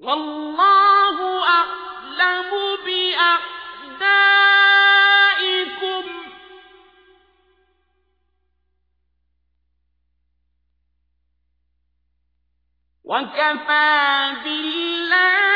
والله أعلم وكفى بالله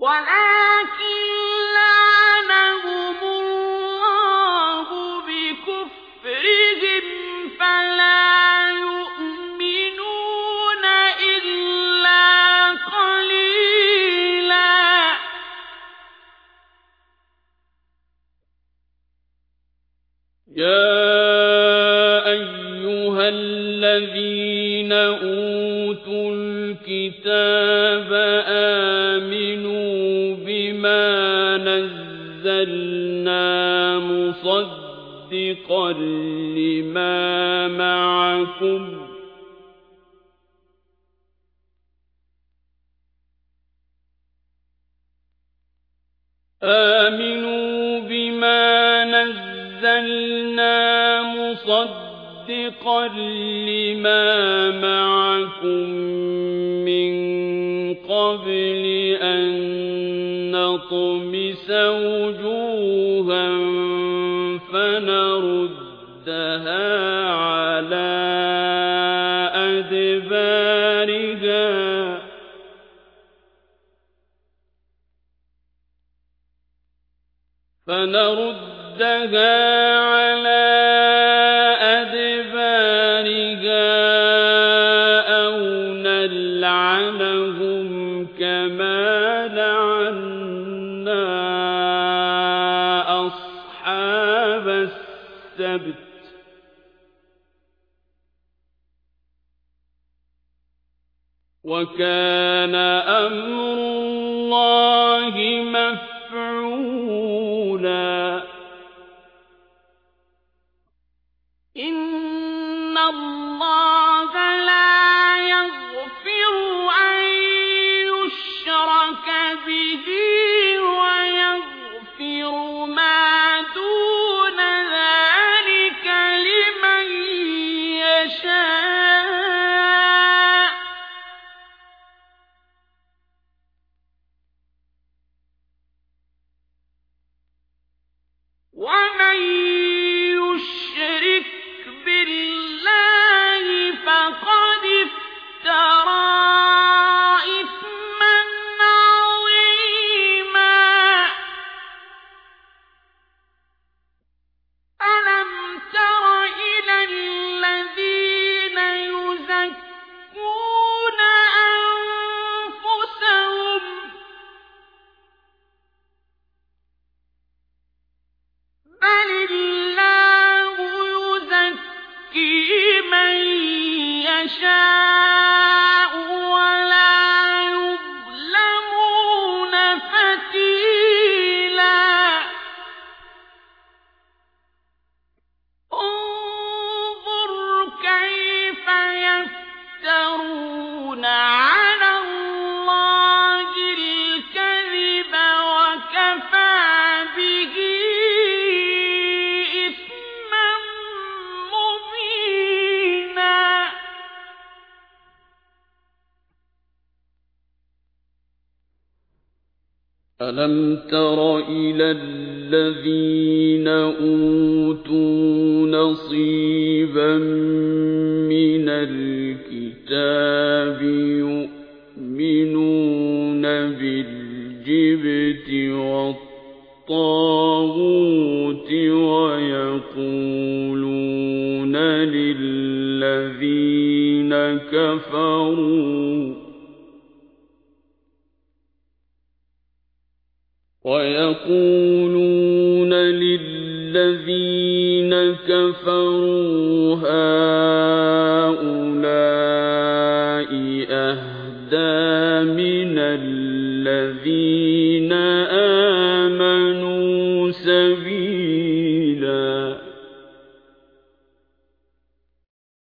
ولكن مصدقا لما معكم. آمنوا بما نزلنا مصدقا لما معكم من قبل أن نطمس وجوها أدبارها فنردها على أدبارها أو نلعنهم كما لعنا أصحاب السبت. وكان أمر الله مفعولا. إن الله لا يغفر أن يشرك به ألم تر إلى الذين أوتوا نصيبا والطاغوت ويقولون للذين كفروا ويقولون للذين كفروا هؤلاء أهدى من الذين آمنوا